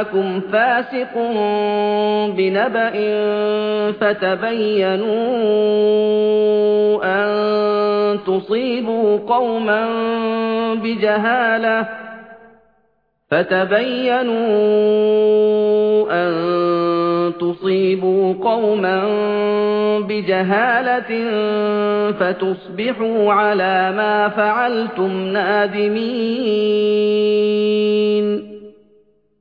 جاءكم فاسق بنبأ فتبينوا أن تصيبوا قوما بجهالة فتبينوا أن تصيبوا قوما بجهالة فتصبحوا على ما فعلتم نادمين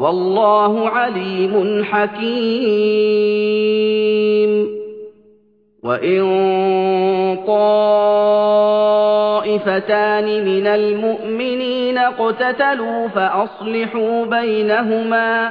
والله عليم حكيم. وإن طائفتان من المؤمنين اقتتلوا فأصلحوا بينهما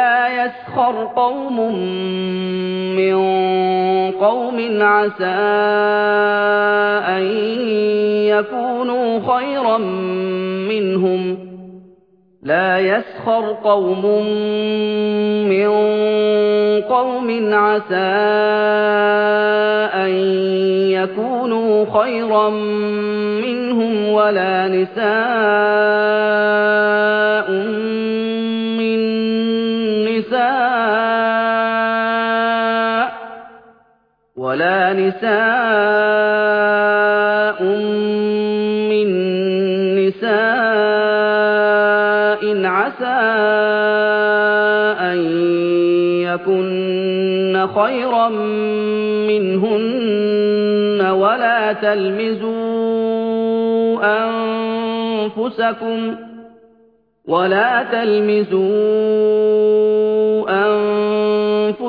يسخر قوم من قوم عسى أن يكونوا خيرا منهم. لا يسخر قوم من قوم عسى أن يكونوا خيرا منهم ولا نساء ولا نساء من نساء عسى أن يكن خيرا منهن ولا تلمزوا أنفسكم ولا تلمزوا أنفسكم